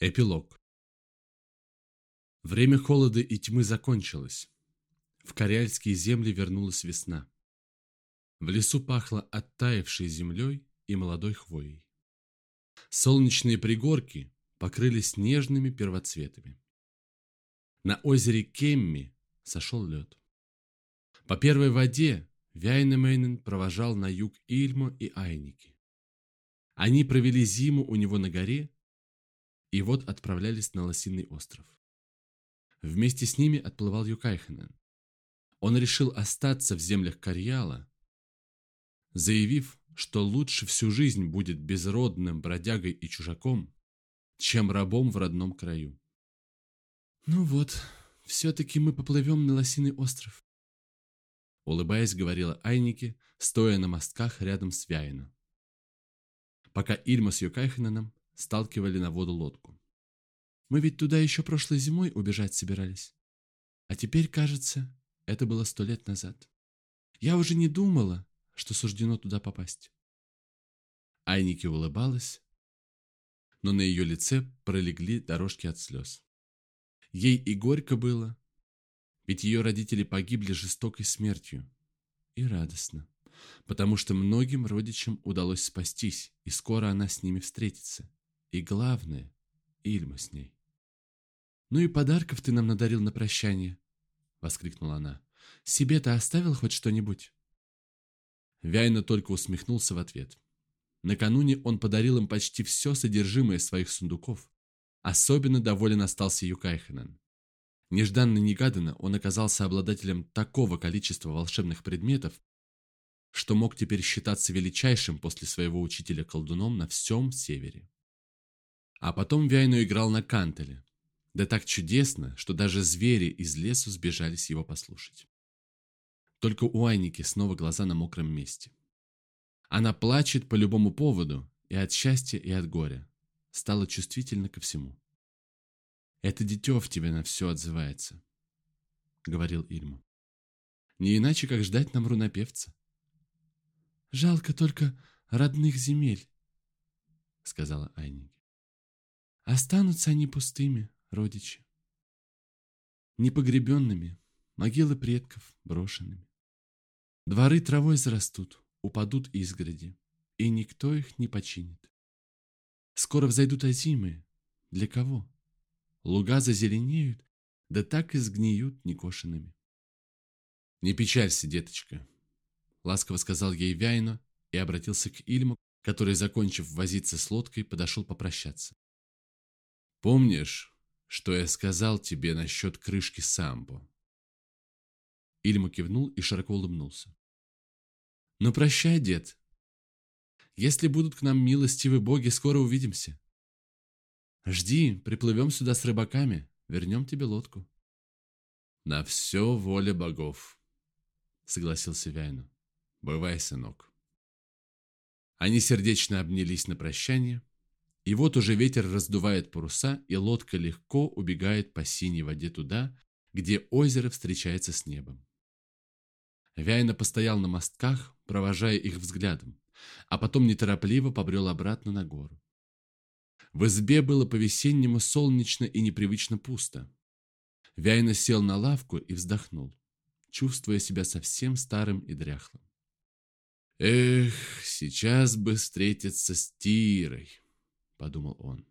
Эпилог Время холода и тьмы закончилось. В Коряльские земли вернулась весна. В лесу пахло оттаившей землей и молодой хвоей. Солнечные пригорки покрылись нежными первоцветами. На озере Кемми сошел лед. По первой воде Вяйнемейнен провожал на юг Ильмо и Айники. Они провели зиму у него на горе и вот отправлялись на Лосиный остров. Вместе с ними отплывал Юкайхенен. Он решил остаться в землях Карьяла, заявив, что лучше всю жизнь будет безродным бродягой и чужаком, чем рабом в родном краю. «Ну вот, все-таки мы поплывем на Лосиный остров», улыбаясь, говорила Айнике, стоя на мостках рядом с Вяйна. Пока Ильма с Юкайхененом сталкивали на воду лодку. Мы ведь туда еще прошлой зимой убежать собирались. А теперь, кажется, это было сто лет назад. Я уже не думала, что суждено туда попасть. Айники улыбалась, но на ее лице пролегли дорожки от слез. Ей и горько было, ведь ее родители погибли жестокой смертью. И радостно, потому что многим родичам удалось спастись, и скоро она с ними встретится. И главное, Ильма с ней. «Ну и подарков ты нам надарил на прощание!» — воскликнула она. «Себе-то оставил хоть что-нибудь?» Вяйна только усмехнулся в ответ. Накануне он подарил им почти все содержимое своих сундуков. Особенно доволен остался Юкайхенен. Нежданно-негаданно он оказался обладателем такого количества волшебных предметов, что мог теперь считаться величайшим после своего учителя колдуном на всем севере. А потом Вяйну играл на кантеле. Да так чудесно, что даже звери из лесу сбежались его послушать. Только у Айники снова глаза на мокром месте. Она плачет по любому поводу, и от счастья, и от горя. Стала чувствительна ко всему. «Это дитё в тебе на все отзывается», — говорил Ильма. «Не иначе, как ждать нам рунопевца». «Жалко только родных земель», — сказала Айники. Останутся они пустыми, родичи. Непогребенными, могилы предков брошенными. Дворы травой зарастут, упадут изгороди, и никто их не починит. Скоро взойдут озимые. Для кого? Луга зазеленеют, да так и сгниют некошенными. «Не печалься, деточка», — ласково сказал ей Вяйно и обратился к Ильму, который, закончив возиться с лодкой, подошел попрощаться. Помнишь, что я сказал тебе насчет крышки самбо?» Ильма кивнул и широко улыбнулся. «Ну прощай, дед. Если будут к нам милостивы боги, скоро увидимся. Жди, приплывем сюда с рыбаками, вернем тебе лодку». «На все воля богов», — согласился Вяйну. «Бывай, сынок». Они сердечно обнялись на прощание, и вот уже ветер раздувает паруса, и лодка легко убегает по синей воде туда, где озеро встречается с небом. Вяйна постоял на мостках, провожая их взглядом, а потом неторопливо побрел обратно на гору. В избе было по-весеннему солнечно и непривычно пусто. Вяйна сел на лавку и вздохнул, чувствуя себя совсем старым и дряхлым. «Эх, сейчас бы встретиться с Тирой!» Подумал он.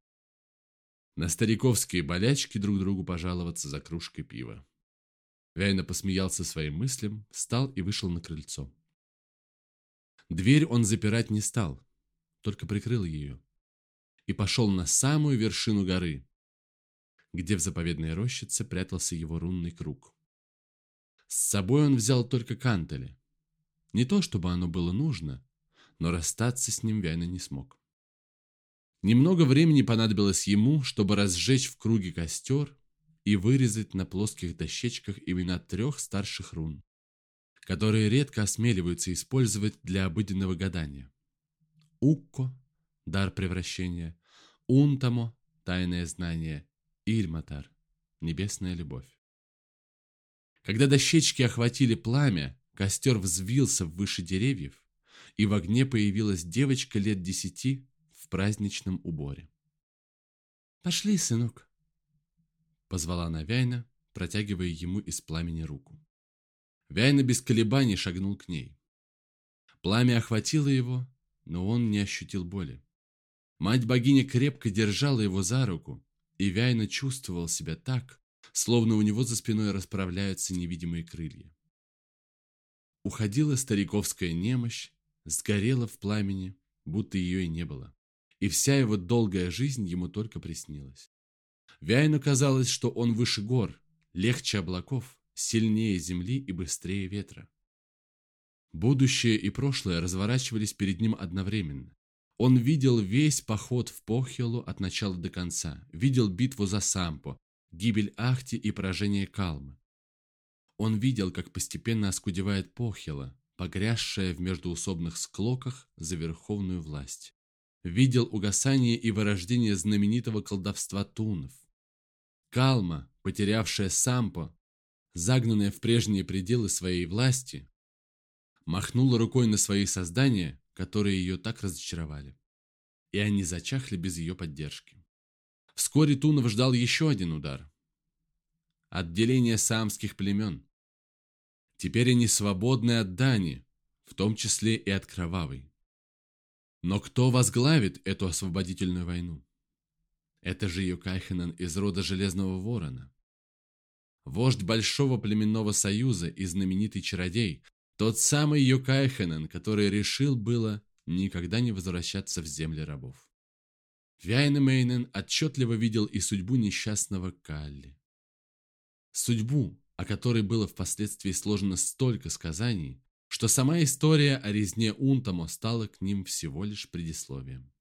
На стариковские болячки друг другу пожаловаться за кружкой пива. Вяйна посмеялся своим мыслям, встал и вышел на крыльцо. Дверь он запирать не стал, только прикрыл ее. И пошел на самую вершину горы, где в заповедной рощице прятался его рунный круг. С собой он взял только кантели. Не то, чтобы оно было нужно, но расстаться с ним Вяйна не смог. Немного времени понадобилось ему, чтобы разжечь в круге костер и вырезать на плоских дощечках имена трех старших рун, которые редко осмеливаются использовать для обыденного гадания. Укко – дар превращения, Унтамо – тайное знание, Ильматар – небесная любовь. Когда дощечки охватили пламя, костер взвился выше деревьев, и в огне появилась девочка лет десяти в праздничном уборе. «Пошли, сынок!» Позвала она Вяйна, протягивая ему из пламени руку. Вяйна без колебаний шагнул к ней. Пламя охватило его, но он не ощутил боли. Мать-богиня крепко держала его за руку, и Вяйна чувствовал себя так, словно у него за спиной расправляются невидимые крылья. Уходила стариковская немощь, сгорела в пламени, будто ее и не было. И вся его долгая жизнь ему только приснилась. Вяйну казалось, что он выше гор, легче облаков, сильнее земли и быстрее ветра. Будущее и прошлое разворачивались перед ним одновременно. Он видел весь поход в Похилу от начала до конца, видел битву за Сампо, гибель Ахти и поражение Калмы. Он видел, как постепенно оскудевает Похила, погрязшая в междуусобных склоках за верховную власть. Видел угасание и вырождение знаменитого колдовства тунов. Калма, потерявшая Сампо, загнанная в прежние пределы своей власти, махнула рукой на свои создания, которые ее так разочаровали. И они зачахли без ее поддержки. Вскоре Тунов ждал еще один удар. Отделение самских племен. Теперь они свободны от дани, в том числе и от кровавой. Но кто возглавит эту освободительную войну? Это же Юкайхенен из рода Железного Ворона. Вождь Большого племенного союза и знаменитый чародей, тот самый Юкайхенен, который решил было никогда не возвращаться в земли рабов. Вяйнемейнен отчетливо видел и судьбу несчастного Калли. Судьбу, о которой было впоследствии сложено столько сказаний, что сама история о резне Унтамо стала к ним всего лишь предисловием.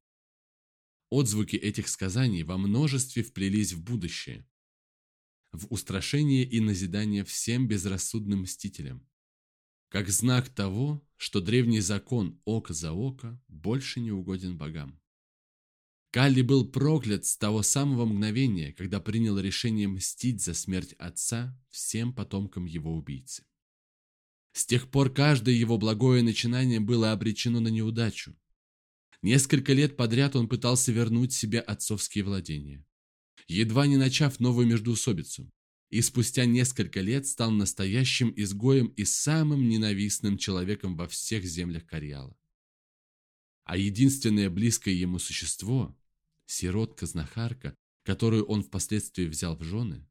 Отзвуки этих сказаний во множестве вплелись в будущее, в устрашение и назидание всем безрассудным мстителям, как знак того, что древний закон око за око больше не угоден богам. Калли был проклят с того самого мгновения, когда принял решение мстить за смерть отца всем потомкам его убийцы. С тех пор каждое его благое начинание было обречено на неудачу. Несколько лет подряд он пытался вернуть себе отцовские владения, едва не начав новую междоусобицу, и спустя несколько лет стал настоящим изгоем и самым ненавистным человеком во всех землях Карьяла. А единственное близкое ему существо, Сиротка-знахарка, которую он впоследствии взял в жены,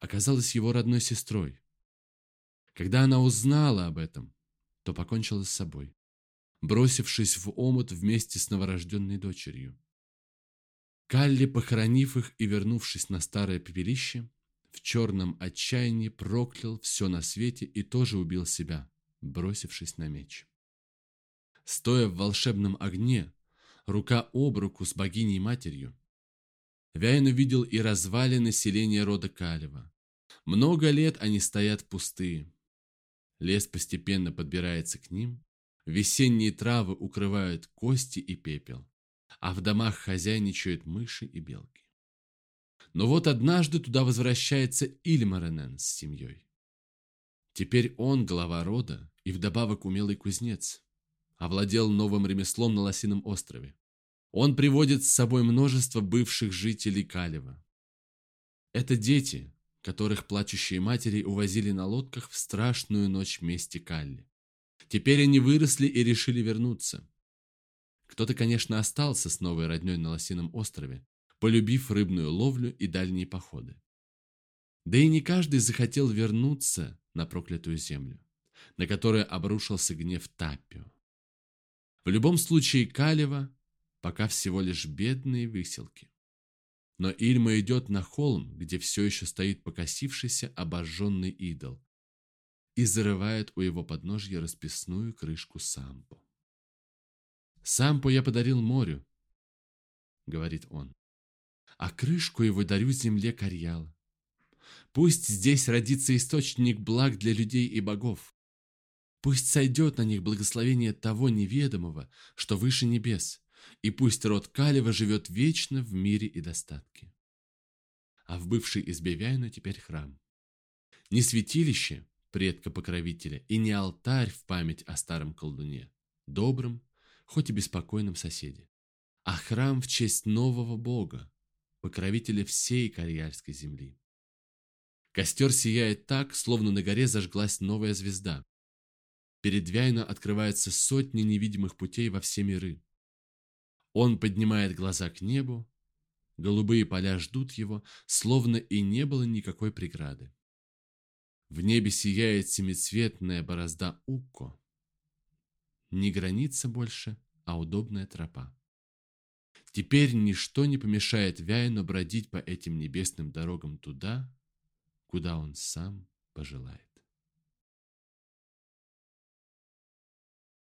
оказалась его родной сестрой. Когда она узнала об этом, то покончила с собой, бросившись в омут вместе с новорожденной дочерью. Калли, похоронив их и вернувшись на старое пепелище, в черном отчаянии проклял все на свете и тоже убил себя, бросившись на меч. Стоя в волшебном огне, рука об руку с богиней-матерью. Вяйн увидел и развалины селения рода Калева. Много лет они стоят пустые. Лес постепенно подбирается к ним, весенние травы укрывают кости и пепел, а в домах хозяйничают мыши и белки. Но вот однажды туда возвращается Ильмаренен с семьей. Теперь он глава рода и вдобавок умелый кузнец овладел новым ремеслом на Лосином острове. Он приводит с собой множество бывших жителей Калева. Это дети, которых плачущие матери увозили на лодках в страшную ночь мести Калли. Теперь они выросли и решили вернуться. Кто-то, конечно, остался с новой родней на Лосином острове, полюбив рыбную ловлю и дальние походы. Да и не каждый захотел вернуться на проклятую землю, на которую обрушился гнев Таппио. В любом случае Калева пока всего лишь бедные выселки. Но Ильма идет на холм, где все еще стоит покосившийся обожженный идол, и зарывает у его подножья расписную крышку сампо. «Сампо я подарил морю», — говорит он, — «а крышку его дарю земле Карьяла. Пусть здесь родится источник благ для людей и богов. Пусть сойдет на них благословение того неведомого, что выше небес, и пусть род Калева живет вечно в мире и достатке. А в бывшей избе Вяйну теперь храм. Не святилище предка-покровителя и не алтарь в память о старом колдуне, добром, хоть и беспокойном соседе, а храм в честь нового бога, покровителя всей Карьяльской земли. Костер сияет так, словно на горе зажглась новая звезда. Перед Вяйно открываются сотни невидимых путей во все миры. Он поднимает глаза к небу, голубые поля ждут его, словно и не было никакой преграды. В небе сияет семицветная борозда Укко. Не граница больше, а удобная тропа. Теперь ничто не помешает Вяйну бродить по этим небесным дорогам туда, куда он сам пожелает.